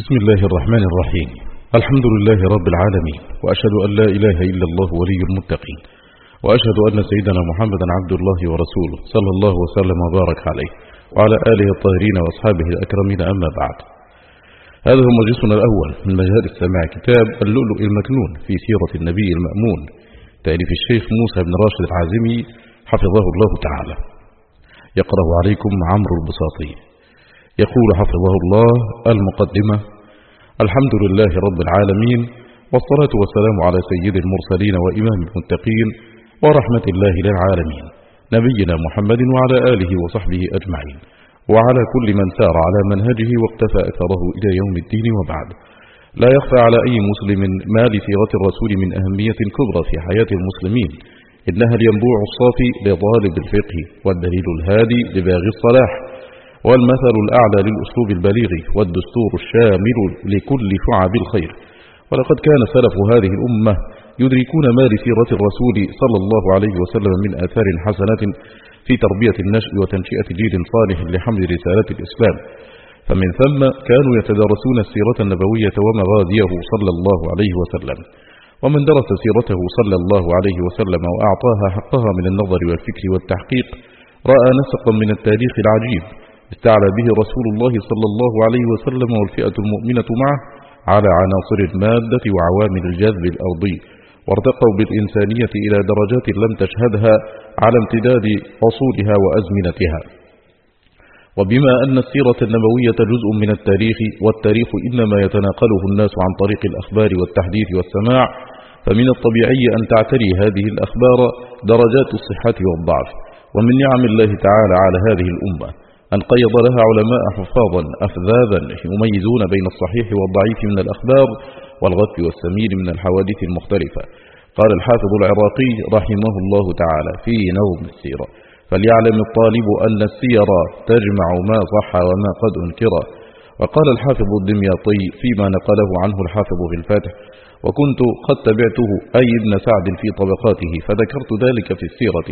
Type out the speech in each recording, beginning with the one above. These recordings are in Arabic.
بسم الله الرحمن الرحيم. الحمد لله رب العالمين وأشهد أن لا إله إلا الله ولي المتقين وأشهد أن سيدنا محمدا عبد الله ورسوله صلى الله وسلم وبارك عليه وعلى آله الطاهرين وأصحابه الأكرمين أما بعد. هذا هو مجلسنا الأول من مجالس سماع كتاب اللؤلؤ المكنون في سيرة النبي المأمون تأليف الشيخ موسى بن راشد العازمي حفظه الله تعالى. يقرأ عليكم عمرو البساطي. يقول حفظه الله المقدمة الحمد لله رب العالمين والصلاة والسلام على سيد المرسلين وإمام المتقين ورحمة الله للعالمين نبينا محمد وعلى آله وصحبه أجمعين وعلى كل من سار على منهجه واقتفى أثره إلى يوم الدين وبعد. لا يخفى على أي مسلم ما لسيرة الرسول من أهمية كبرى في حياة المسلمين إنها الينبوع الصافي لطالب الفقه والدليل الهادي لباغي الصلاح. والمثل الأعلى للأسلوب البليغ والدستور الشامل لكل شعب الخير. ولقد كان سلف هذه الأمة يدركون ما لسيرة الرسول صلى الله عليه وسلم من آثار حسنة في تربية النشء وتنشئة جيل صالح لحمل رسالة الإسلام. فمن ثم كانوا يتدارسون السيرة النبوية ومغازيه صلى الله عليه وسلم. ومن درس سيرته صلى الله عليه وسلم وأعطاها حقها من النظر والفكر والتحقيق رأى نسقا من التاريخ العجيب استعلى به رسول الله صلى الله عليه وسلم والفئة المؤمنة معه على عناصر المادة وعوامل الجذب الأرضي وارتقوا بالإنسانية إلى درجات لم تشهدها على امتداد عصورها وأزمنتها. وبما أن السيرة النبوية جزء من التاريخ والتاريخ إنما يتناقله الناس عن طريق الأخبار والتحديث والسماع فمن الطبيعي أن تعتري هذه الأخبار درجات الصحة والضعف ومن نعم الله تعالى على هذه الأمة. أن قيض لها علماء حفاظا أفذاذا يميزون بين الصحيح والضعيف من الأخبار والغث والسمين من الحوادث المختلفة. قال الحافظ العراقي رحمه الله تعالى في نوم السيرة فليعلم الطالب أن السير تجمع ما صح وما قد أنكر. وقال الحافظ الدمياطي فيما نقله عنه الحافظ في الفاتح وكنت قد تبعته أي ابن سعد في طبقاته فذكرت ذلك في السيرة.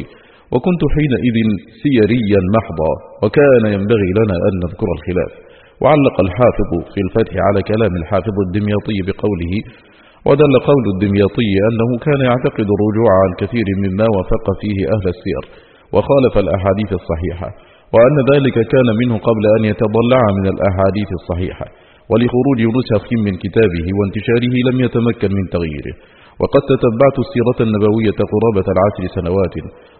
وكنت حينئذ سيريا محضا وكان ينبغي لنا أن نذكر الخلاف. وعلق الحافظ في الفتح على كلام الحافظ الدمياطي بقوله ودل قول الدمياطي أنه كان يعتقد الرجوع عن كثير مما وفق فيه أهل السير وخالف الأحاديث الصحيحة وأن ذلك كان منه قبل أن يتضلع من الأحاديث الصحيحة ولخروج نسخ من كتابه وانتشاره لم يتمكن من تغييره. وقد تتبعت السيرة النبوية قرابة العشر سنوات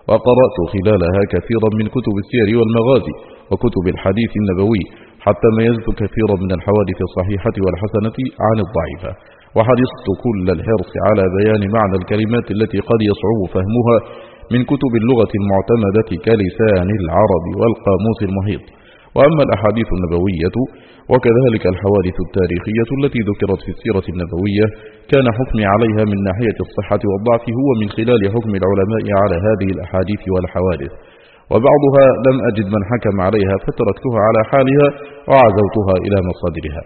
وقرأت خلالها كثيرا من كتب السير والمغازي وكتب الحديث النبوي حتى ميزت كثيرا من الحوادث الصحيحة والحسنة عن الضعيفة وحرصت كل الحرص على بيان معنى الكلمات التي قد يصعب فهمها من كتب اللغة المعتمدة كلسان العرب والقاموس المحيط. وأما الأحاديث النبوية وكذلك الحوادث التاريخية التي ذكرت في السيرة النبوية كان حكمي عليها من ناحية الصحة والضعف هو من خلال حكم العلماء على هذه الأحاديث والحوادث. وبعضها لم أجد من حكم عليها فتركتها على حالها وعزوتها إلى مصادرها.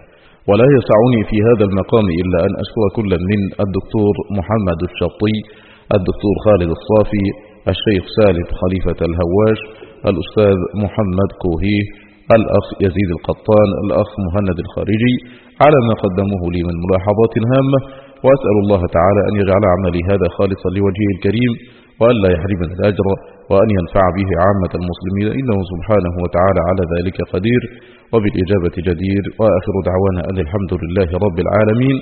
ولا يسعني في هذا المقام إلا أن أشكر كل من الدكتور محمد الشطي الدكتور خالد الصافي الشيخ سالم خليفة الهواش الأستاذ محمد كوهي الأخ يزيد القطان الأخ مهند الخارجي على ما قدموه لي من ملاحظات هامة وأسأل الله تعالى أن يجعل عملي هذا خالصا لوجهه الكريم وأن لا يحرمنا الأجر وأن ينفع به عامة المسلمين إنه سبحانه وتعالى على ذلك قدير. وبالإجابة جدير وآخر دعوانا أن الحمد لله رب العالمين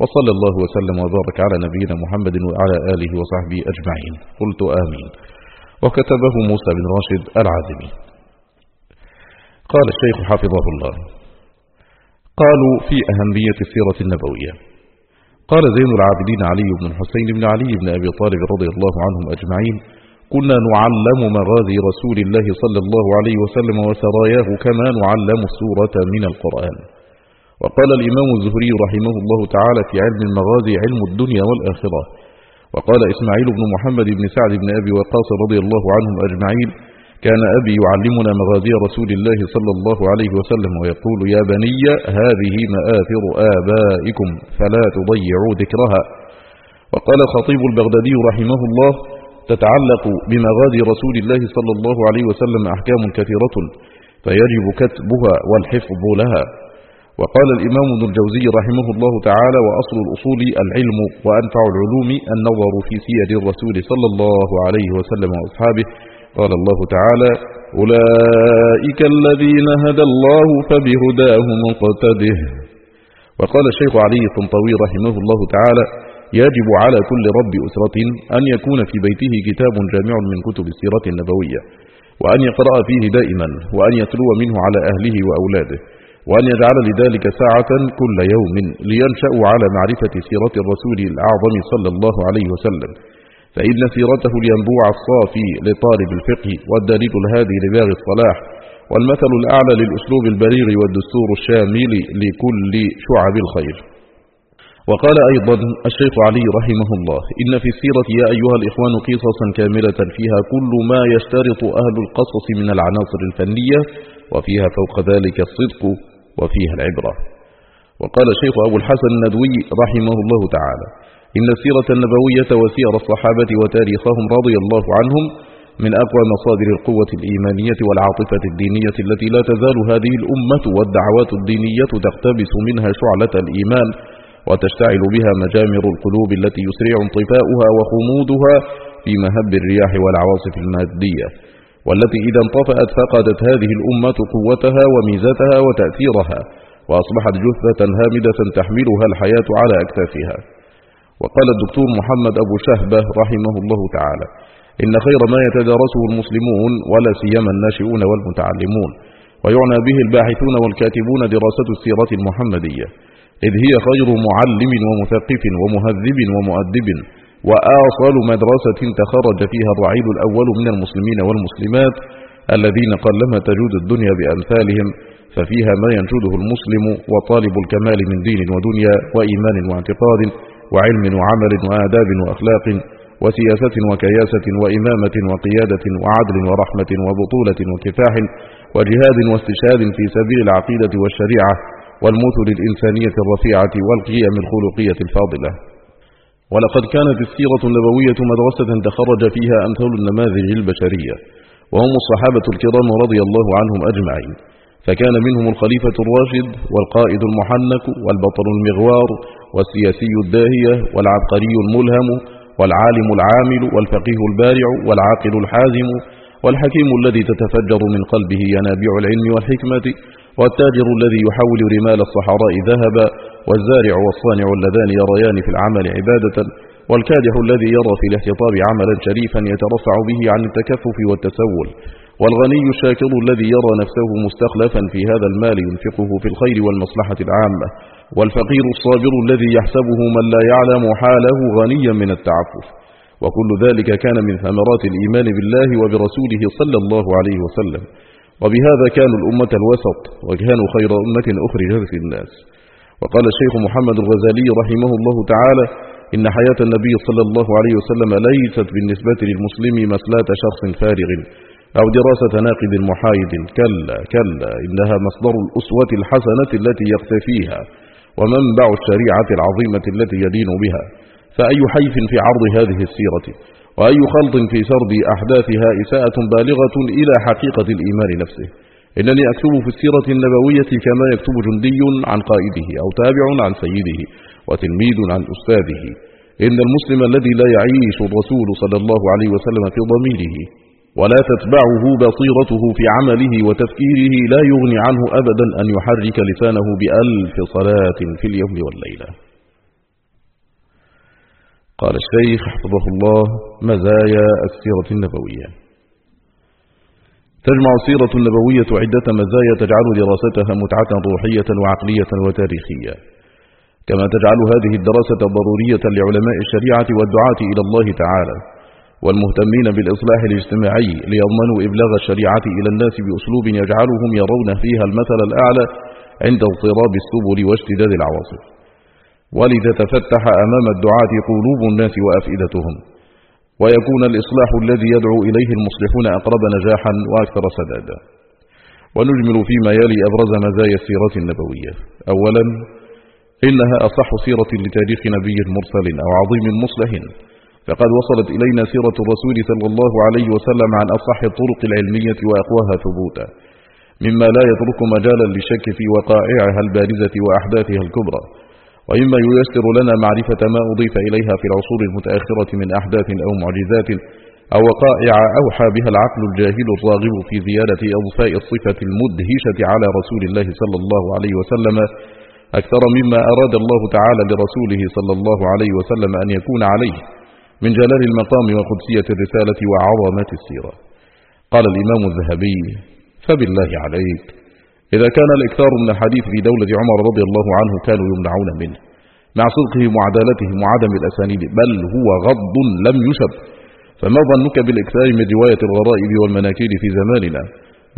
وصلى الله وسلم وبارك على نبينا محمد وعلى آله وصحبه أجمعين. قلت آمين. وكتبه موسى بن راشد العازمي. قال الشيخ حفظه الله. قالوا في أهمية السيرة النبوية. قال زين العابدين علي بن الحسين بن علي بن أبي طالب رضي الله عنهم أجمعين كنا نعلم مغازي رسول الله صلى الله عليه وسلم وسراياه كما نعلم السورة من القرآن. وقال الإمام الزهري رحمه الله تعالى في علم المغازي علم الدنيا والآخرة. وقال إسماعيل بن محمد بن سعد بن أبي وقاص رضي الله عنهم أجمعين كان أبي يعلمنا مغازي رسول الله صلى الله عليه وسلم ويقول يا بني هذه مآثر آبائكم فلا تضيعوا ذكرها. وقال خطيب البغدادي رحمه الله تتعلق بمغازي رسول الله صلى الله عليه وسلم أحكام كثيرة فيجب كتبها والحفظ لها. وقال الإمام ابن الجوزي رحمه الله تعالى وأصل الأصول العلم وأنفع العلوم النظر في سير الرسول صلى الله عليه وسلم وأصحابه. قال الله تعالى أولئك الذين هدى الله فبهداه مقتده وقال الشيخ علي الطنطوي رحمه الله تعالى يجب على كل رب أسرة أن يكون في بيته كتاب جامع من كتب السيرة النبوية وأن يقرأ فيه دائما وأن يتلو منه على أهله وأولاده وأن يجعل لذلك ساعة كل يوم لينشأوا على معرفة سيرة الرسول الأعظم صلى الله عليه وسلم. فإن سيرته الينبوع الصافي لطالب الفقه والدليل الهادي لباغي الصلاح والمثل الأعلى للأسلوب البليغ والدستور الشامل لكل شعب الخير. وقال أيضا الشيخ علي رحمه الله إن في السيرة يا أيها الإخوان قصصا كاملة فيها كل ما يشترط أهل القصص من العناصر الفنية وفيها فوق ذلك الصدق وفيها العبرة. وقال الشيخ أبو الحسن الندوي رحمه الله تعالى إن السيرة النبوية وسير الصحابة وتاريخهم رضي الله عنهم من أقوى مصادر القوة الإيمانية والعاطفة الدينية التي لا تزال هذه الأمة والدعوات الدينية تقتبس منها شعلة الإيمان وتشتعل بها مجامر القلوب التي يسرع انطفاؤها وخمودها في مهب الرياح والعواصف المادية والتي إذا انطفأت فقدت هذه الأمة قوتها وميزتها وتأثيرها وأصبحت جثة هامدة تحملها الحياة على أكتافها وقال الدكتور محمد أبو شهبة رحمه الله تعالى إن خير ما يتدارسه المسلمون ولا سيما الناشئون والمتعلمون ويعنى به الباحثون والكاتبون دراسة السيرة المحمدية إذ هي خير معلم ومثقف ومهذب ومؤدب وآصل مدرسة تخرج فيها الرعيل الأول من المسلمين والمسلمات الذين قلما تجود الدنيا بأمثالهم ففيها ما ينشده المسلم وطالب الكمال من دين ودنيا وإيمان واعتقاد وعلم وعمل وآداب وأخلاق وسياسة وكياسة وإمامة وقيادة وعدل ورحمة وبطولة وكفاح وجهاد واستشهاد في سبيل العقيدة والشريعة والمثل الإنسانية الرفيعة والقيم الخلقية الفاضلة. ولقد كانت السيرة النبوية مدرسة تخرج فيها أمثال النماذج البشرية وهم الصحابة الكرام رضي الله عنهم أجمعين. فكان منهم الخليفة الراشد والقائد المحنك والبطل المغوار والسياسي الداهية والعبقري الملهم والعالم العامل والفقيه البارع والعاقل الحازم والحكيم الذي تتفجر من قلبه ينابيع العلم والحكمة والتاجر الذي يحول رمال الصحراء ذهبا والزارع والصانع اللذان يريان في العمل عبادة والكادح الذي يرى في الاحتطاب عملا شريفا يترفع به عن التكفف والتسول والغني الشاكر الذي يرى نفسه مستخلفا في هذا المال ينفقه في الخير والمصلحة العامة والفقير الصابر الذي يحسبه من لا يعلم حاله غنيا من التعفف. وكل ذلك كان من ثمرات الإيمان بالله وبرسوله صلى الله عليه وسلم. وبهذا كانوا الأمة الوسط وكانوا خير أمة أخرجت للناس وقال الشيخ محمد الغزالي رحمه الله تعالى إن حياة النبي صلى الله عليه وسلم ليست بالنسبة للمسلم مسلاة شخص فارغ. أو دراسة ناقد محايد. كلا كلا إنها مصدر الأسوة الحسنة التي يقتفيها ومنبع الشريعة العظيمة التي يدين بها. فأي حيف في عرض هذه السيرة؟ وأي خلط في سرد أحداثها إساءة بالغة إلى حقيقة الإيمان نفسه؟ إنني أكتب في السيرة النبوية كما يكتب جندي عن قائده أو تابع عن سيده وتلميذ عن أستاذه. إن المسلم الذي لا يعيش الرسول صلى الله عليه وسلم في ضميره ولا تتبعه بصيرته في عمله وتفكيره لا يغني عنه أبدا أن يحرك لسانه بألف صلاة في اليوم والليلة. قال الشيخ حفظه الله مزايا السيرة النبوية. تجمع السيرة النبوية عدة مزايا تجعل دراستها متعة روحية وعقلية وتاريخية. كما تجعل هذه الدراسة ضرورية لعلماء الشريعة والدعاة إلى الله تعالى. والمهتمين بالإصلاح الاجتماعي ليضمنوا إبلاغ الشريعة إلى الناس بأسلوب يجعلهم يرون فيها المثل الأعلى عند اضطراب السبل واشتداد العواصف. ولذا تفتح أمام الدعاة قلوب الناس وأفئدتهم. ويكون الإصلاح الذي يدعو إليه المصلحون أقرب نجاحا وأكثر سدادا. ونجمل فيما يلي أبرز مزايا السيرة النبوية. أولا إنها أصح سيرة لتاريخ نبي مرسل أو عظيم مصلح. فقد وصلت إلينا سيرة الرسول صلى الله عليه وسلم عن أصح الطرق العلمية وأقواها ثبوتا مما لا يترك مجالا للشك في وقائعها البارزة وأحداثها الكبرى ومما ييسر لنا معرفة ما أضيف إليها في العصور المتأخرة من أحداث أو معجزات أو وقائع أوحى بها العقل الجاهل الراغب في زيادة أضفاء الصفة المدهشة على رسول الله صلى الله عليه وسلم أكثر مما أراد الله تعالى لرسوله صلى الله عليه وسلم أن يكون عليه. من جلال المقام وقدسية الرسالة وعظمة السيرة. قال الإمام الذهبي فبالله عليك. إذا كان الإكثار من الحديث في دولة عمر رضي الله عنه كانوا يمنعون منه مع صدقهم وعدالتهم وعدم الأسانيد بل هو غض لم يشب. فما ظنك بالإكثار من رواية الغرائب والمناكير في زماننا؟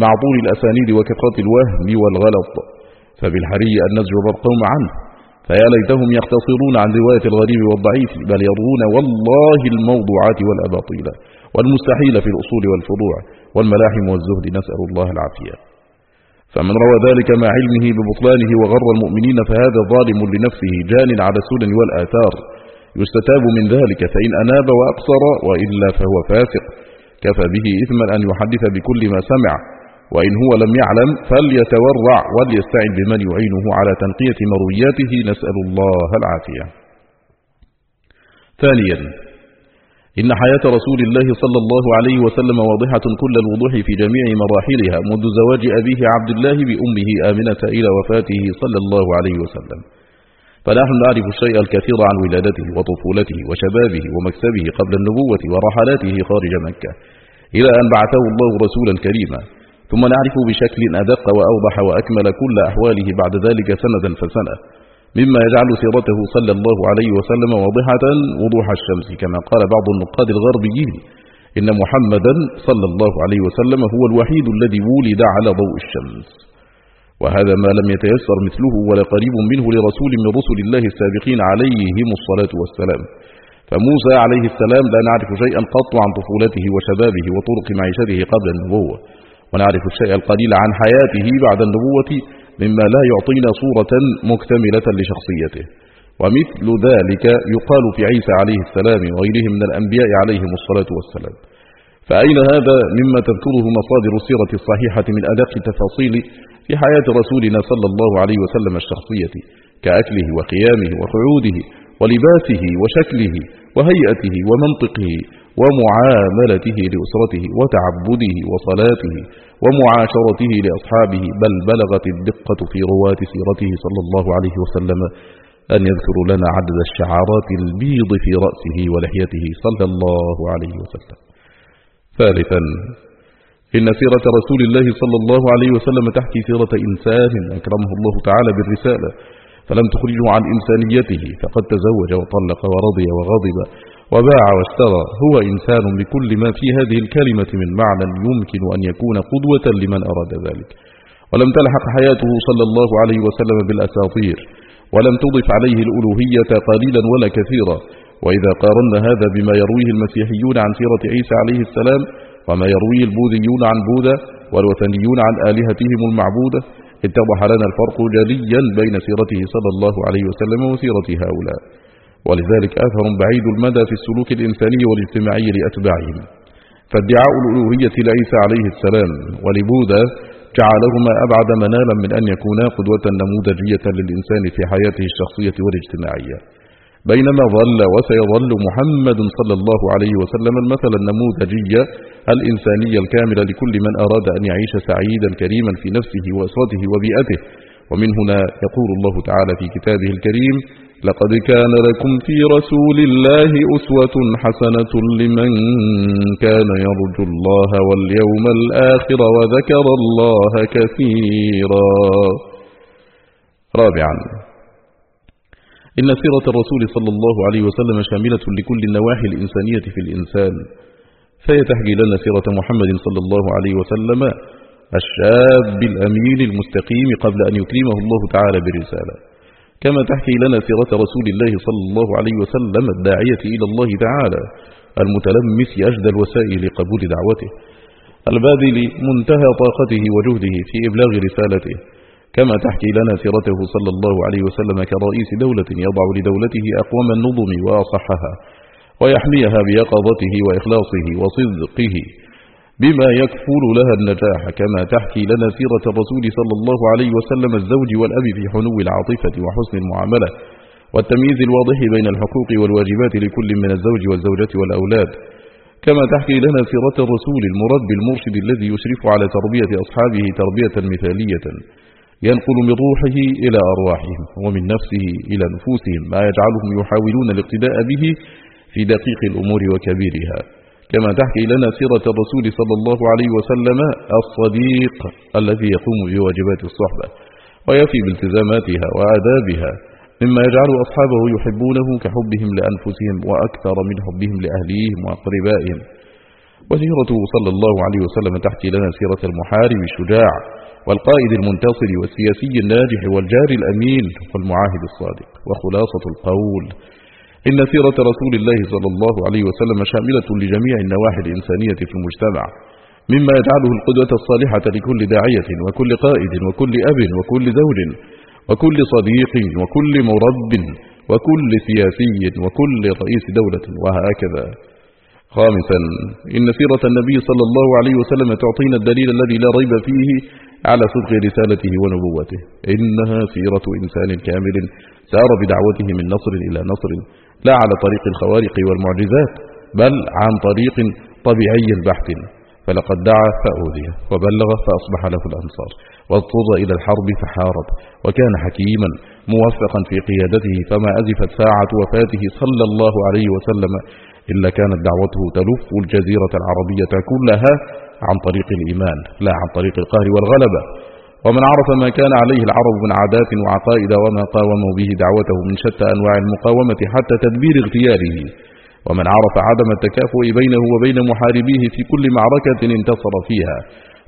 مع طول الأسانيد وكثرة الوهم والغلط. فبالحري أن نزجر القوم عنه. فيا ليتهم يقتصرون عن رواية الغريب والضعيف بل يروون والله الموضوعات والأباطيل والمستحيل في الأصول والفروع والملاحم والزهد نسأل الله العافية. فمن روى ذلك مع علمه ببطلانه وغر المؤمنين فهذا ظالم لنفسه جان على السنن والآثار. يستتاب من ذلك فإن أناب وأقصر وإلا فهو فاسق. كفى به إثما أن يحدث بكل ما سمع. وإن هو لم يعلم فليتورع وليستعن بمن يعينه على تنقية مروياته. نسأل الله العافية. ثانيا إن حياة رسول الله صلى الله عليه وسلم واضحة كل الوضوح في جميع مراحلها منذ زواج أبيه عبد الله بأمه آمنة إلى وفاته صلى الله عليه وسلم. فنحن نعرف الشيء الكثير عن ولادته وطفولته وشبابه ومكسبه قبل النبوة ورحلاته خارج مكة إلى أن بعثه الله رسولا كريما. ثم نعرف بشكل أدق وأوضح وأكمل كل أحواله بعد ذلك سنة فسنة مما يجعل سيرته صلى الله عليه وسلم واضحة وضوح الشمس كما قال بعض النقاد الغربيين إن محمدا صلى الله عليه وسلم هو الوحيد الذي ولد على ضوء الشمس. وهذا ما لم يتيسر مثله ولا قريب منه لرسول من رسل الله السابقين عليهم الصلاة والسلام. فموسى عليه السلام لا نعرف شيئا قط عن طفولته وشبابه وطرق معيشته قبل النبوة. ونعرف الشيء القليل عن حياته بعد النبوة مما لا يعطينا صورة مكتملة لشخصيته. ومثل ذلك يقال في عيسى عليه السلام وغيره من الأنبياء عليهم الصلاة والسلام. فأين هذا مما تذكره مصادر السيرة الصحيحة من أدق التفاصيل في حياة رسولنا صلى الله عليه وسلم الشخصية كأكله وقيامه وقعوده ولباسه وشكله وهيئته ومنطقه ومعاملته لأسرته وتعبده وصلاته ومعاشرته لأصحابه بل بلغت الدقة في رواة سيرته صلى الله عليه وسلم أن يذكر لنا عدد الشعارات البيض في رأسه ولحيته صلى الله عليه وسلم. ثالثا إن سيرة رسول الله صلى الله عليه وسلم تحكي سيرة إنسان أكرمه الله تعالى بالرسالة فلم تخرجه عن إنسانيته فقد تزوج وطلق ورضي وغضب. وباع واشترى. هو إنسان بكل ما في هذه الكلمة من معنى يمكن أن يكون قدوة لمن أراد ذلك. ولم تلحق حياته صلى الله عليه وسلم بالأساطير ولم تضف عليه الألوهية قليلا ولا كثيرا. وإذا قارنا هذا بما يرويه المسيحيون عن سيرة عيسى عليه السلام وما يرويه البوذيون عن بوذا والوثنيون عن آلهتهم المعبودة اتضح لنا الفرق جليا بين سيرته صلى الله عليه وسلم وسيرة هؤلاء. ولذلك أثر بعيد المدى في السلوك الإنساني والاجتماعي لأتباعهم. فادعاء الألوهية لعيسى عليه السلام ولبوذا جعلهما أبعد منالا من أن يكونا قدوة نموذجية للإنسان في حياته الشخصية والاجتماعية. بينما ظل وسيظل محمد صلى الله عليه وسلم المثل النموذجي الإنساني الكامل لكل من أراد أن يعيش سعيدا كريما في نفسه وأسرته وبيئته. ومن هنا يقول الله تعالى في كتابه الكريم لقد كان لكم في رسول الله أسوة حسنة لمن كان يرجو الله واليوم الآخر وذكر الله كثيرا. رابعا إن سيرة الرسول صلى الله عليه وسلم شاملة لكل النواحي الإنسانية في الإنسان فهي تحكي لنا سيرة محمد صلى الله عليه وسلم الشاب الأمين المستقيم قبل أن يكرمه الله تعالى برسالة. كما تحكي لنا سيرة رسول الله صلى الله عليه وسلم الداعية إلى الله تعالى المتلمس أجدى الوسائل لقبول دعوته. الباذل منتهى طاقته وجهده في إبلاغ رسالته. كما تحكي لنا سيرته صلى الله عليه وسلم كرئيس دولة يضع لدولته أقوم النظم وأصحها ويحميها بيقظته وإخلاصه وصدقه. بما يكفل لها النجاح كما تحكي لنا سيرة الرسول صلى الله عليه وسلم الزوج والأب في حنو العاطفة وحسن المعاملة والتمييز الواضح بين الحقوق والواجبات لكل من الزوج والزوجة والأولاد. كما تحكي لنا سيرة الرسول المربي المرشد الذي يشرف على تربية أصحابه تربية مثالية ينقل من روحه إلى أرواحهم ومن نفسه إلى نفوسهم ما يجعلهم يحاولون الاقتداء به في دقيق الأمور وكبيرها. كما تحكي لنا سيرة الرسول صلى الله عليه وسلم الصديق الذي يقوم بواجبات الصحبة ويفي بالتزاماتها وآدابها مما يجعل أصحابه يحبونه كحبهم لأنفسهم وأكثر من حبهم لأهليهم وأقربائهم. وسيرته صلى الله عليه وسلم تحكي لنا سيرة المحارب الشجاع والقائد المنتصر والسياسي الناجح والجار الأمين والمعاهد الصادق وخلاصة القول إن سيرة رسول الله صلى الله عليه وسلم شاملة لجميع النواحي الإنسانية في المجتمع مما يجعله القدوة الصالحة لكل داعية وكل قائد وكل أب وكل زوج وكل صديق وكل مرب وكل سياسي وكل رئيس دولة وهكذا. خامسا إن سيرة النبي صلى الله عليه وسلم تعطينا الدليل الذي لا ريب فيه على صدق رسالته ونبوته. إنها سيرة إنسان كامل سار بدعوته من نصر إلى نصر. لا على طريق الخوارق والمعجزات بل عن طريق طبيعي بحت فلقد دعا فأوذي وبلغ فأصبح له الأنصار واضطر إلى الحرب فحارب وكان حكيما موفقا في قيادته فما أزفت ساعة وفاته صلى الله عليه وسلم إلا كانت دعوته تلف الجزيرة العربية كلها عن طريق الإيمان لا عن طريق القهر والغلبة. ومن عرف ما كان عليه العرب من عادات وعقائد وما قاوموا به دعوته من شتى أنواع المقاومة حتى تدبير اغتياله. ومن عرف عدم التكافؤ بينه وبين محاربيه في كل معركة انتصر فيها.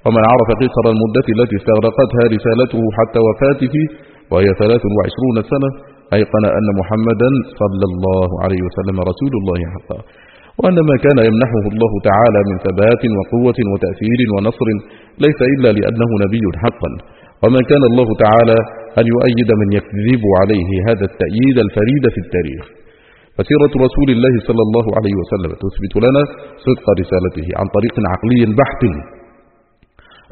ومن عرف قصر المدة التي استغرقتها رسالته حتى وفاته وهي 23 سنة أيقن أن محمدا صلى الله عليه وسلم رسول الله حقا. وأن ما كان يمنحه الله تعالى من ثبات وقوة وتأثير ونصر ليس إلا لأنه نبي حقا. وما كان الله تعالى أن يؤيد من يكذب عليه هذا التأييد الفريد في التاريخ. فسيرة رسول الله صلى الله عليه وسلم تثبت لنا صدق رسالته عن طريق عقلي بحت.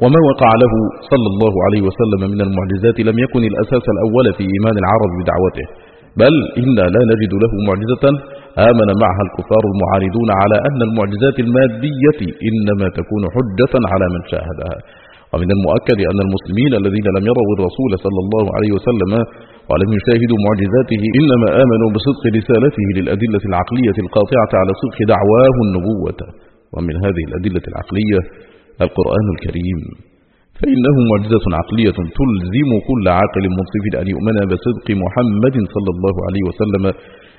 وما وقع له صلى الله عليه وسلم من المعجزات لم يكن الأساس الأول في إيمان العرب بدعوته. بل إنا لا نجد له معجزة آمن معها الكفار المعارضون على أن المعجزات المادية إنما تكون حجة على من شاهدها. ومن المؤكد أن المسلمين الذين لم يروا الرسول صلى الله عليه وسلم ولم يشاهدوا معجزاته إنما آمنوا بصدق رسالته للأدلة العقلية القاطعة على صدق دعواه النبوة. ومن هذه الأدلة العقلية القرآن الكريم. فإنه معجزة عقلية تلزم كل عاقل منصف أن يؤمن بصدق محمد صلى الله عليه وسلم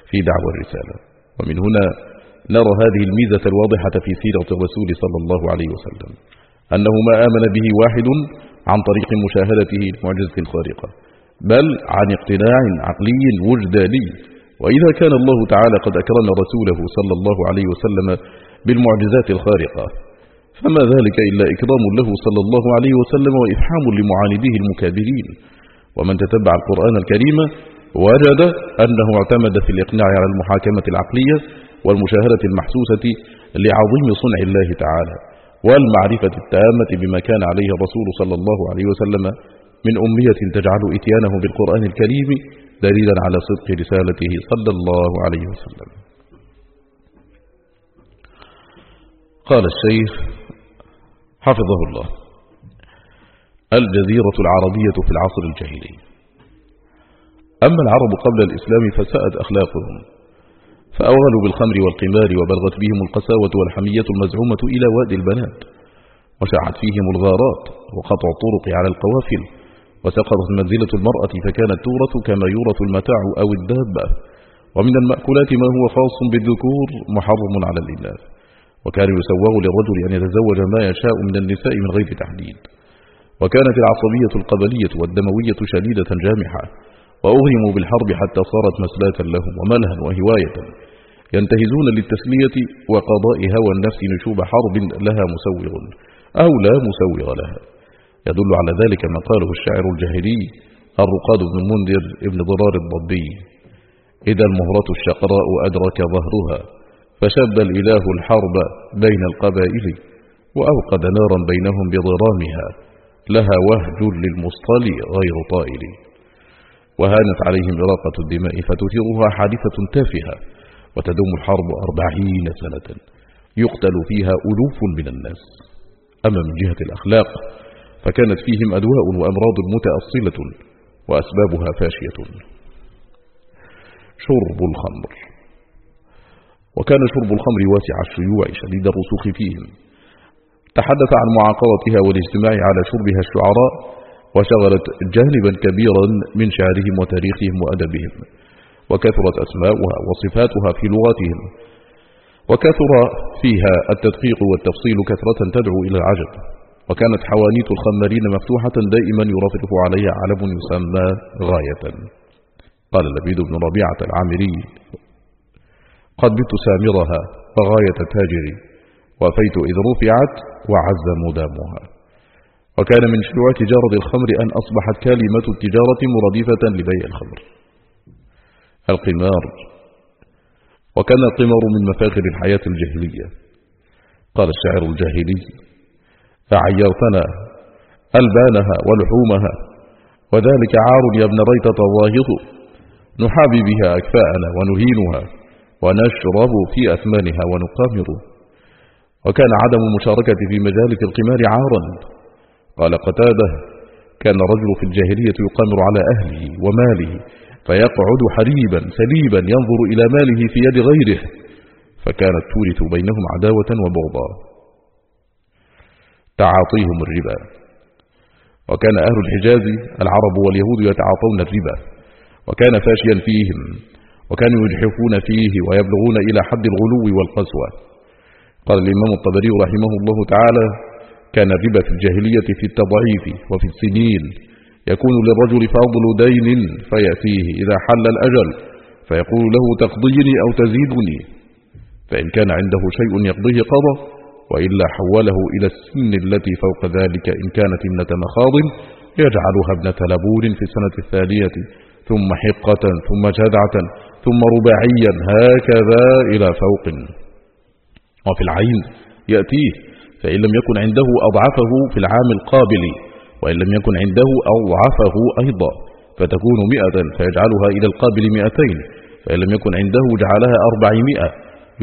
في دعوى الرسالة. ومن هنا نرى هذه الميزة الواضحة في سيرة الرسول صلى الله عليه وسلم أنه ما آمن به واحد عن طريق مشاهدته المعجزة الخارقة بل عن اقتناع عقلي وجداني. وإذا كان الله تعالى قد أكرم رسوله صلى الله عليه وسلم بالمعجزات الخارقة فما ذلك إلا إكرام له صلى الله عليه وسلم وإفحام لمعانديه المكابرين. ومن تتبع القرآن الكريم وجد أنه اعتمد في الإقناع على المحاكمة العقلية والمشاهدة المحسوسة لعظيم صنع الله تعالى والمعرفة التامة بما كان عليه الرسول صلى الله عليه وسلم من أمية تجعل إتيانه بالقرآن الكريم دليلا على صدق رسالته صلى الله عليه وسلم. قال الشيخ حفظه الله الجزيرة العربية في العصر الجاهلي. أما العرب قبل الإسلام فساءت أخلاقهم فأوغلوا بالخمر والقمار وبلغت بهم القساوة والحمية المزعومة إلى وادي البنات وشاعت فيهم الغارات وقطع الطرق على القوافل وسقطت منزلة المرأة فكانت تورث كما يورث المتاع أو الدابة ومن المأكولات ما هو خاص بالذكور محرم على الإناث وكان يسوغ للرجل أن يتزوج ما يشاء من النساء من غير تحديد وكانت العصبية القبلية والدموية شديدة جامحة وأغرموا بالحرب حتى صارت مسلاة لهم وملها وهواية. ينتهزون للتسلية وقضاء هوى النفس نشوب حرب لها مسوغ أو لا مسوغ لها. يدل على ذلك ما قاله الشاعر الجاهلي الرقاد بن المنذر ابن ضرار الضبي. إذا المهرة الشقراء أدرك ظهرها فشد الإله الحرب بين القبائل وأوقد نارا بينهم بضرامها لها وهج للمصطل غير طائل. وهانت عليهم إراقة الدماء فتثيرها حادثة تافهة وتدوم الحرب أربعين سنة يقتل فيها ألوف من الناس. أما من جهة الأخلاق فكانت فيهم أدواء وأمراض متأصلة وأسبابها فاشية. شرب الخمر. وكان شرب الخمر واسع الشيوع شديد الرسوخ فيهم. تحدث عن معاقبتها والاجتماع على شربها الشعراء وشغلت جانبا كبيرا من شعرهم وتاريخهم وأدبهم وكثرت أسماؤها وصفاتها في لغتهم وكثر فيها التدقيق والتفصيل كثرة تدعو إلى العجب. وكانت حوانيت الخمارين مفتوحة دائما يرفرف عليها علم يسمى غاية. قال لبيد بن ربيعة العامري قد بت سامرها فغاية تاجري وفيت إذ رفعت وعز مدامها. وكان من شيوع تجارة الخمر أن أصبحت كلمة التجارة مرادفة لبيع الخمر. القمار. وكان القمار من مفاخر الحياة الجاهلية. قال الشاعر الجاهلي فعيرتنا ألبانها ولحومها وذلك عار يا ابن ريتة ظاهر نحابي بها أكفاءنا ونهينها ونشرب في أثمانها ونقامر. وكان عدم المشاركة في مجالس القمار عارا قال قتادة كان الرجل في الجاهلية يقامر على أهله وماله فيقعد حريبا سليبا ينظر إلى ماله في يد غيره فكانت تورث بينهم عداوة وبغضا. تعاطيهم الربا. وكان أهل الحجاز العرب واليهود يتعاطون الربا. وكان فاشيا فيهم وكانوا يجحفون فيه ويبلغون إلى حد الغلو والقسوة. قال الإمام الطبري رحمه الله تعالى كان الربا في الجاهلية في التضعيف وفي السنين يكون للرجل فضل دين فيأتيه إذا حل الأجل فيقول له تقضيني أو تزيدني. فإن كان عنده شيء يقضيه قضى وإلا حوله إلى السن التي فوق ذلك إن كانت ابنة مخاض يجعلها ابنة لبون في السنة الثانية ثم حقة ثم جذعة ثم رباعيا هكذا إلى فوق. وفي العين يأتيه فإن لم يكن عنده أضعفه في العام القابل وإن لم يكن عنده أضعفه أيضا فتكون مئة فيجعلها إلى القابل مئتين فإن لم يكن عنده جعلها أربعمائة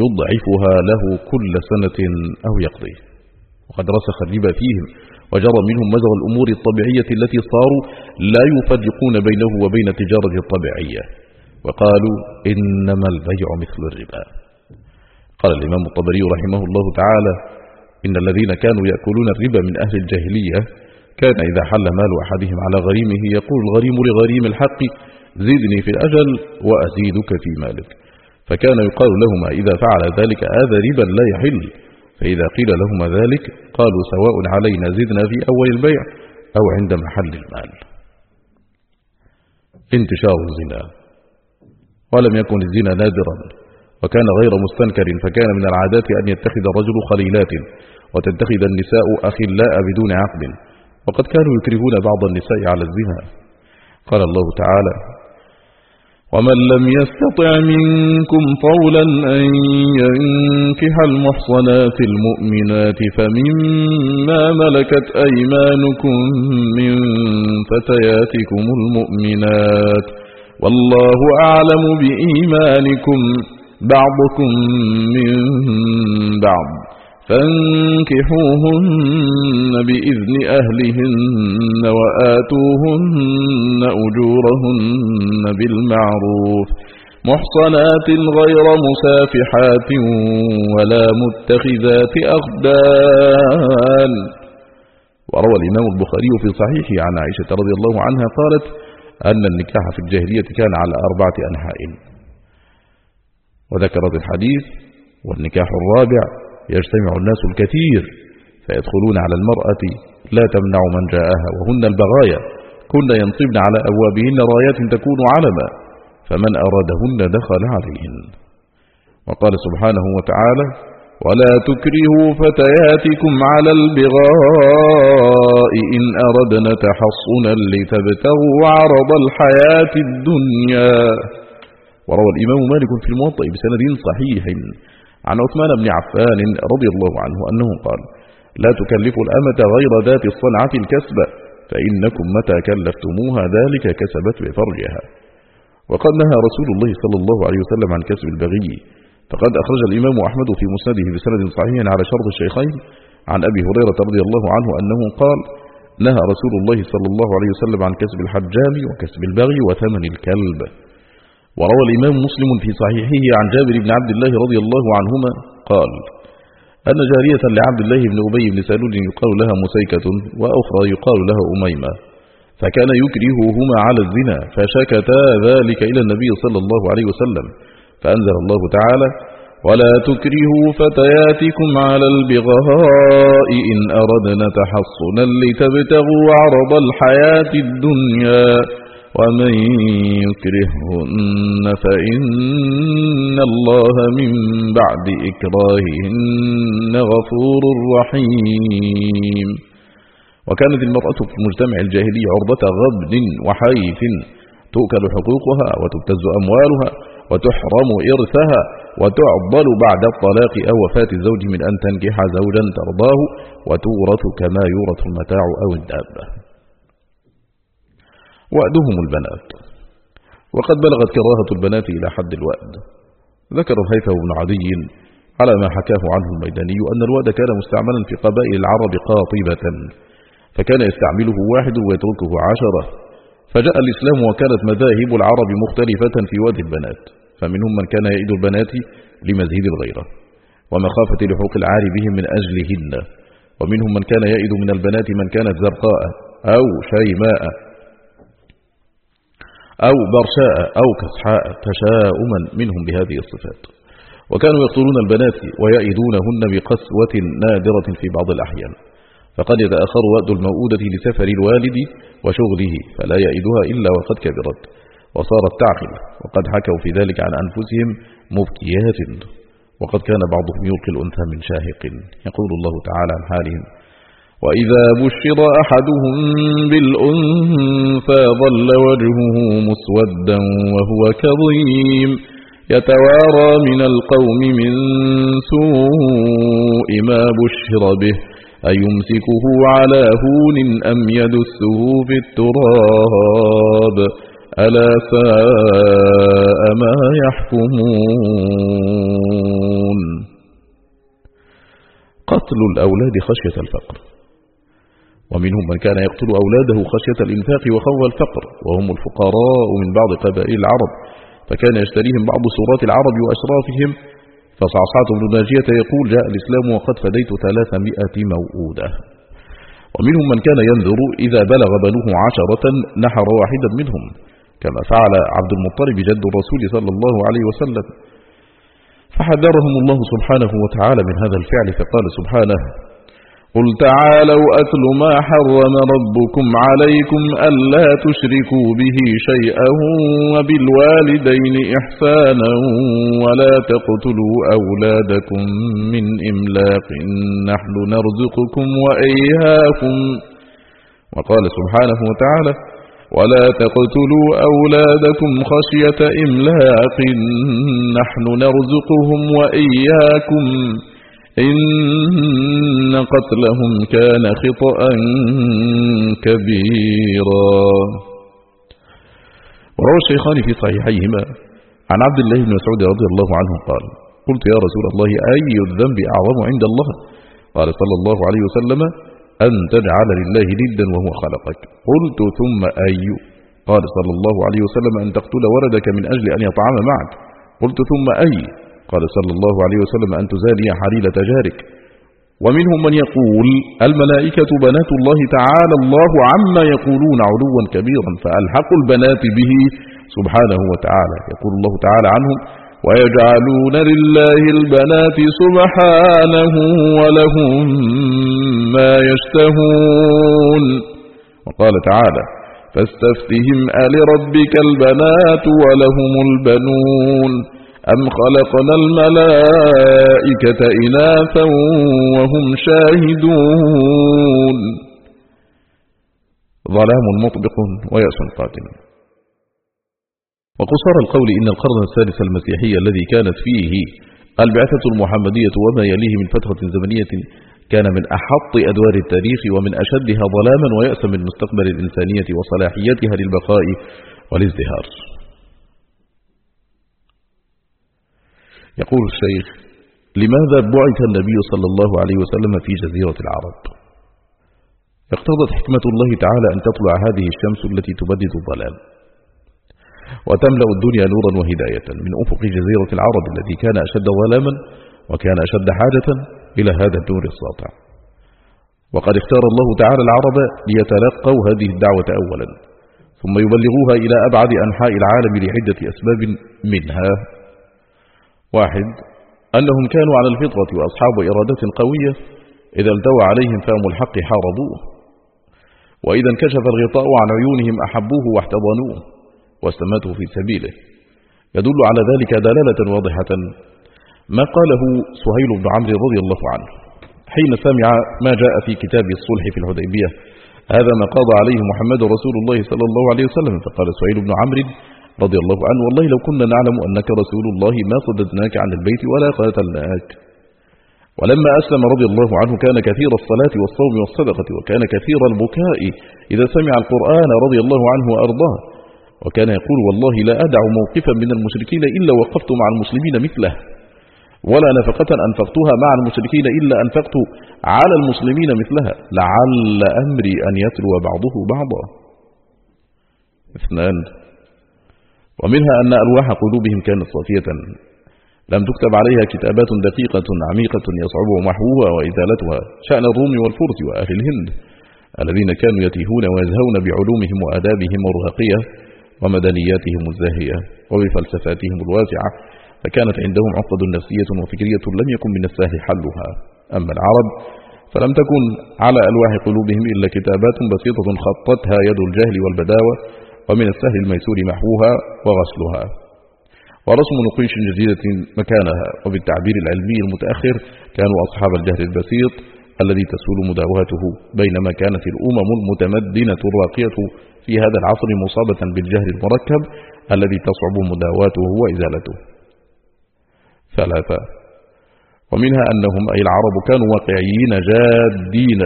يضعفها له كل سنة أو يقضي. وقد رسخ الربا فيهم وجرى منهم مزغ الأمور الطبيعية التي صاروا لا يفرقون بينه وبين التجارة الطبيعية. وقالوا إنما البيع مثل الربا. قال الإمام الطبري رحمه الله تعالى إن الذين كانوا يأكلون الربا من أهل الجاهلية كان إذا حل مال أحدهم على غريمه يقول الغريم لغريم الحق زدني في الأجل وأزيدك في مالك. فكان يقال لهما إذا فعل ذلك هذا ربا لا يحل فإذا قيل لهما ذلك قالوا سواء علينا زدنا في أول البيع أو عند محل المال. انتشار الزنا. ولم يكن الزنا نادرا وكان غير مستنكر فكان من العادات أن يتخذ الرجل خليلات. وتتخذ النساء أخلاء بدون عقد. وقد كانوا يكرهون بعض النساء على الزنا. قال الله تعالى ومن لم يستطع منكم طولا أن ينكح المحصنات المؤمنات فمما ملكت أيمانكم من فتياتكم المؤمنات والله أعلم بإيمانكم بعضكم من بعض. فانكحوهن بإذن أهلهن وآتوهن أجورهن بالمعروف محصنات غير مسافحات ولا متخذات أخدان. وروى الإمام البخاري في صحيحه عن عائشة رضي الله عنها قالت أن النكاح في الجاهلية كان على أربعة أنحاء. وذكرت الحديث والنكاح الرابع يجتمع الناس الكثير فيدخلون على المرأة لا تمنع من جاءها وهن البغايا كن ينصبن على أبوابهن رايات تكون علما فمن أرادهن دخل عليهن. وقال سبحانه وتعالى ولا تكرهوا فتياتكم على البغاء إن أردنا تحصنا لتبتغوا عرض الحياة الدنيا. وروى الإمام مالك في الموطأ بسند صحيح. عن عثمان بن عفان رضي الله عنه أنه قال لا تكلف الأمة غير ذات الصنعة الكسب فإنكم متى كلفتموها ذلك كسبت بفرجها. وقد نهى رسول الله صلى الله عليه وسلم عن كسب البغي. فقد أخرج الإمام أحمد في مسنده بسند صحيح على شرط الشيخين عن أبي هريرة رضي الله عنه أنه قال نهى رسول الله صلى الله عليه وسلم عن كسب الحجام وكسب البغي وثمن الكلب. وروى الإمام مسلم في صحيحه عن جابر بن عبد الله رضي الله عنهما قال أن جارية لعبد الله بن أبي بن سلول يقال لها مسيكة وأخرى يقال لها أميمة فكان يكرههما على الزنا فشكتا ذلك إلى النبي صلى الله عليه وسلم فأنزل الله تعالى ولا تكرهوا فتياتكم على البغاء إن أردنا تحصنا لتبتغوا عرض الحياة الدنيا. ومن يكرههن فإن الله من بعد إكراههن غفور رحيم. وكانت المرأة في المجتمع الجاهلي عرضة غبن وحيف تؤكل حقوقها وتبتز أموالها وتحرم إرثها وتعضل بعد الطلاق أو وفاة الزوج من أن تنكح زوجا ترضاه وتورث كما يورث المتاع أو الدابة. وأدهم البنات. وقد بلغت كراهة البنات إلى حد الوأد. ذكر الهيثم بن عدي على ما حكاه عنه الميداني أن الوأد كان مستعملا في قبائل العرب قاطبة فكان يستعمله واحد ويتركه عشرة. فجاء الإسلام وكانت مذاهب العرب مختلفة في وأد البنات فمنهم من كان يئد البنات لمزيد الغيرة. ومخافة لحوق العار بهم من أجلهن. ومنهم من كان يئد من البنات من كانت زرقاء أو شيماء. أو برشاء أو كسحاء تشاؤما منهم بهذه الصفات. وكانوا يقتلون البنات ويئدونهن بقسوة نادرة في بعض الأحيان. فقد يتأخر وقت الموؤودة لسفر الوالد وشغله فلا يئدها إلا وقد كبرت وصارت تعقل. وقد حكوا في ذلك عن أنفسهم مبكيات. وقد كان بعضهم يلقي الأنثى من شاهق. يقول الله تعالى عن حالهم وإذا بشر أحدهم بالأنثى ظل وجهه مسودا وهو كظيم. يتوارى من القوم من سوء ما بشر به. أيمسكه على هون أم يدسه في التراب؟ ألا ساء ما يحكمون. قتل الأولاد خشية الفقر. ومنهم من كان يقتل أولاده خشية الإنفاق وخوف الفقر وهم الفقراء من بعض قبائل العرب فكان يشتريهم بعض سورات العرب وأشرافهم. فصعصعة بن ناجية يقول جاء الإسلام وقد فديت ثلاثمائة موؤودة ومنهم من كان ينذر إذا بلغ بنوه عشرة نحر واحدا منهم. كما فعل عبد المطلب جد الرسول صلى الله عليه وسلم. فحذرهم الله سبحانه وتعالى من هذا الفعل فقال سبحانه قل تعالوا أتل ما حرم ربكم عليكم ألا تشركوا به شيئا وبالوالدين إحسانا ولا تقتلوا أولادكم من إملاق نحن نرزقكم وإيهاكم وقال سبحانه وتعالى ولا تقتلوا أولادكم خشية إملاق نحن نرزقهم وإياكم إن قتلهم كان خطأ كبيرا. وروى الشيخان في صحيحيهما عن عبد الله بن مسعود رضي الله عنه قال قلت يا رسول الله أي الذنب أعظم عند الله؟ قال صلى الله عليه وسلم أن تجعل لله ندا وهو خلقك. قلت ثم أي؟ قال صلى الله عليه وسلم أن تقتل ولدك من أجل أن يطعم معك. قلت ثم أي؟ قال صلى الله عليه وسلم أن تزالي حليلة جارك. ومنهم من يقول الملائكة بنات الله تعالى الله عما يقولون علوا كبيرا فألحق البنات به سبحانه وتعالى. يقول الله تعالى عنهم ويجعلون لله البنات سبحانه ولهم ما يشتهون. وقال تعالى فاستفتهم ألربك البنات ولهم البنون. أم خلقنا الملائكة إناثا وهم شاهدون؟ ظلام مطبق ويأس قادم. وقصار القول إن القرن الثالث المسيحي الذي كانت فيه البعثة المحمدية وما يليه من فترة زمنية كان من أحط أدوار التاريخ ومن أشدها ظلاما ويأسا من مستقبل الإنسانية وصلاحيتها للبقاء والازدهار. يقول الشيخ لماذا بعث النبي صلى الله عليه وسلم في جزيرة العرب؟ اقتضت حكمة الله تعالى أن تطلع هذه الشمس التي تبدد الظلام وتملأ الدنيا نورا وهداية من أفق جزيرة العرب الذي كان أشد ظلاما وكان أشد حاجة إلى هذا النور الساطع. وقد اختار الله تعالى العرب ليتلقوا هذه الدعوة أولا ثم يبلغوها إلى أبعد أنحاء العالم لعدة أسباب منها واحد أنهم كانوا على الفطرة وأصحاب إرادة قوية إذا التوى عليهم فهم الحق حاربوه. وإذا انكشف الغطاء عن عيونهم أحبوه واحتضنوه واستماتوا في سبيله. يدل على ذلك دلالة واضحة ما قاله سهيل بن عمرو رضي الله عنه. حين سمع ما جاء في كتاب الصلح في الحديبية هذا ما قضى عليه محمد رسول الله صلى الله عليه وسلم فقال سهيل بن عمرو رضي الله عنه والله لو كنا نعلم أنك رسول الله ما صددناك عن البيت ولا قاتلناك. ولما أسلم رضي الله عنه كان كثير الصلاة والصوم والصدقة وكان كثير البكاء إذا سمع القرآن رضي الله عنه وأرضاه. وكان يقول والله لا أدع موقفا من المشركين إلا وقفت مع المسلمين مثله. ولا نفقة أنفقتها مع المشركين إلا أنفقت على المسلمين مثلها. لعل أمري أن يتلو بعضه بعضا. اثنان. ومنها أن ألواح قلوبهم كانت صافية. لم تكتب عليها كتابات دقيقة عميقة يصعب محوها وإزالتها شأن الروم والفرس وأهل الهند الذين كانوا يتيهون ويزهون بعلومهم وآدابهم الرهقية ومدنياتهم الزاهية وبفلسفاتهم الواسعة فكانت عندهم عقد نفسية وفكرية لم يكن من السهل حلها. أما العرب فلم تكن على ألواح قلوبهم إلا كتابات بسيطة خطتها يد الجهل والبداوة ومن السهل الميسور محوها وغسلها. ورسم نقيش جديدة مكانها وبالتعبير العلمي المتأخر كانوا أصحاب الجهل البسيط الذي تسهل مداوهته بينما كانت الأمم المتمدنة الراقية في هذا العصر مصابة بالجهل المركب الذي تصعب مداواته وإزالته. ثلاثة. ومنها أنهم أي العرب كانوا واقعيين جادين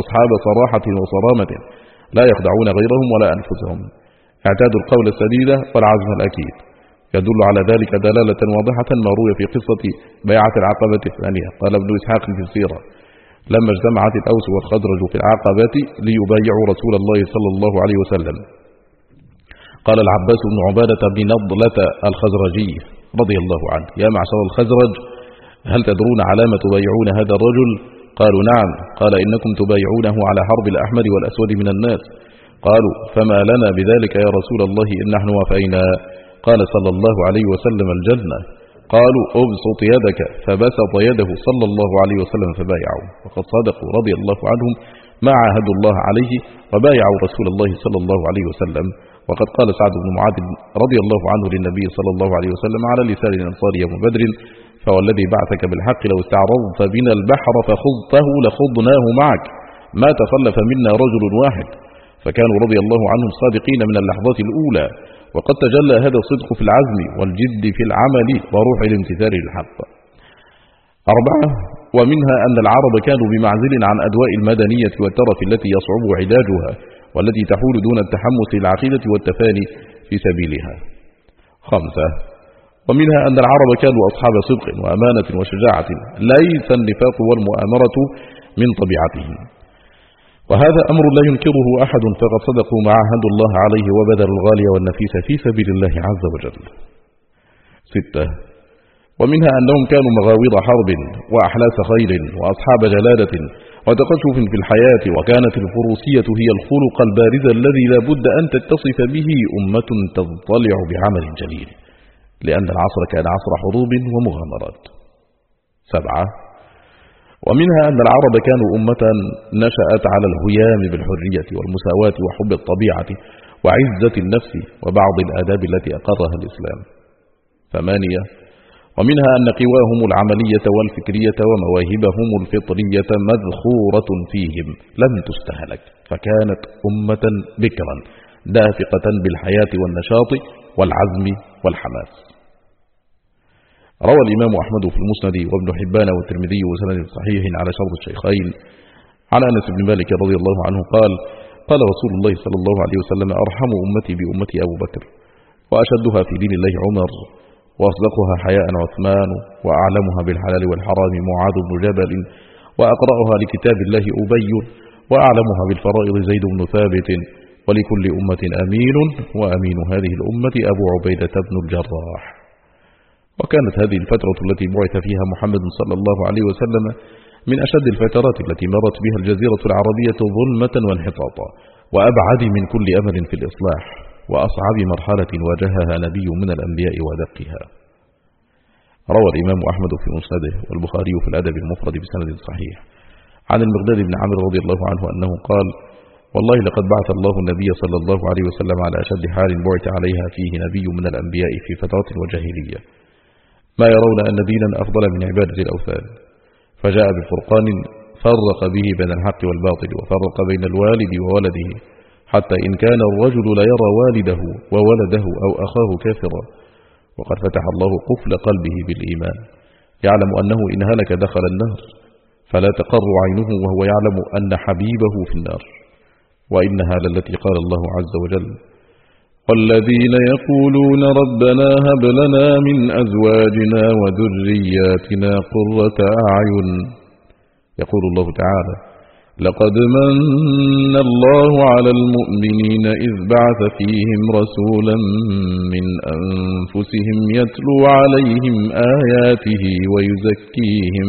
أصحاب صراحة وصرامة لا يخدعون غيرهم ولا أنفسهم. اعتادوا القول السديد والعزم الأكيد. يدل على ذلك دلالة واضحة ما روي في قصة بيعة العقبة الثانية. قال ابن إسحاق في السيرة لما اجتمعت الأوس والخزرج في العقبة ليبايعوا رسول الله صلى الله عليه وسلم. قال العباس بن عبادة بن نضلة الخزرجي رضي الله عنه يا معشر الخزرج هل تدرون على ما تبايعون هذا الرجل؟ قالوا نعم. قال إنكم تبايعونه على حرب الأحمر والأسود من الناس. قالوا فما لنا بذلك يا رسول الله إن نحن وفينا قال صلى الله عليه وسلم الجنة. قالوا أبسط يدك. فبسط يده صلى الله عليه وسلم فبايعوا وقد صدقوا رضي الله عنهم ما عاهدوا الله عليه وبايعوا رسول الله صلى الله عليه وسلم. وقد قال سعد بن معاذ رضي الله عنه للنبي صلى الله عليه وسلم على لسان الأنصار يوم بدر فوالذي بعثك بالحق لو استعرضت بنا البحر فخضته لخضناه معك. ما تخلف منا رجل واحد. فكانوا رضي الله عنهم صادقين من اللحظات الأولى. وقد تجلى هذا الصدق في العزم والجد في العمل وروح الامتثال للحق. أربعة ومنها أن العرب كانوا بمعزل عن أدواء المدنية والترف التي يصعب علاجها والتي تحول دون التحمس للعقيدة والتفاني في سبيلها. خمسة ومنها أن العرب كانوا أصحاب صدق وأمانة وشجاعة ليس النفاق والمؤامرة من طبيعتهم. وهذا أمر لا ينكره أحد فقد صدقوا ما عاهدوا الله عليه وبذلوا الغالي والنفيس في سبيل الله عز وجل. ستة. ومنها أنهم كانوا مغاوير حرب وأحلاس خير وأصحاب جلالة وتقشف في الحياة وكانت الفروسية هي الخلق البارز الذي لا بد أن تتصف به أمة تضطلع بعمل جليل لأن العصر كان عصر حروب ومغامرات. سبعة. ومنها أن العرب كانوا أمة نشأت على الهيام بالحرية والمساواة وحب الطبيعة وعزة النفس وبعض الآداب التي أقرها الإسلام. ثمانية ومنها أن قواهم العملية والفكرية ومواهبهم الفطرية مذخورة فيهم لم تستهلك فكانت أمة بكرا دافقة بالحياة والنشاط والعزم والحماس. روى الإمام أحمد في المسند وابن حبان والترمذي وسند صحيح على شرط الشيخين. عن أنس بن مالك رضي الله عنه قال قال رسول الله صلى الله عليه وسلم أرحم أمتي بأمتي أبو بكر وأشدها في دين الله عمر وأصدقها حياء عثمان وأعلمها بالحلال والحرام معاذ بن جبل وأقرأها لكتاب الله أبي وأعلمها بالفرائض زيد بن ثابت ولكل أمة أمين وأمين هذه الأمة أبو عبيدة بن الجراح. وكانت هذه الفترة التي بعث فيها محمد صلى الله عليه وسلم من أشد الفترات التي مرت بها الجزيرة العربية ظلمة وانحطاطا وأبعد من كل أمل في الإصلاح وأصعب مرحلة واجهها نبي من الأنبياء ودقها. روى الإمام أحمد في مسنده والبخاري في الأدب المفرد بسند صحيح. عن المقداد بن عمرو رضي الله عنه أنه قال والله لقد بعث الله النبي صلى الله عليه وسلم على أشد حال بعث عليها فيه نبي من الأنبياء في فترة وجاهلية. ما يرون أن دينا أفضل من عبادة الأوثان. فجاء بفرقان فرق به بين الحق والباطل وفرق بين الوالد وولده حتى إن كان الرجل ليرى والده وولده أو أخاه كافرا. وقد فتح الله قفل قلبه بالإيمان. يعلم أنه إن هلك دخل النار فلا تقر عينه وهو يعلم أن حبيبه في النار. وإنها للتي قال الله عز وجل والذين يقولون ربنا هب لنا من أزواجنا وذرياتنا قرة أعين. يقول الله تعالى لقد من الله على المؤمنين إذ بعث فيهم رسولا من أنفسهم يتلو عليهم آياته ويزكيهم ويزكيهم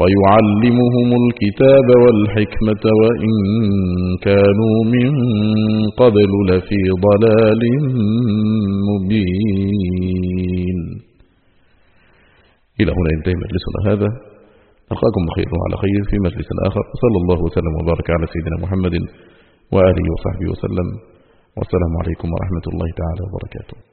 ويعلمهم الكتاب والحكمة وإن كانوا من قبل لفي ضلال مبين. إلى هنا ينتهي مجلسنا هذا. ألقاكم بخير وعلى خير في مجلس آخر. صلى الله وسلم وبارك على سيدنا محمد وآله وصحبه وسلم. والسلام عليكم ورحمة الله تعالى وبركاته.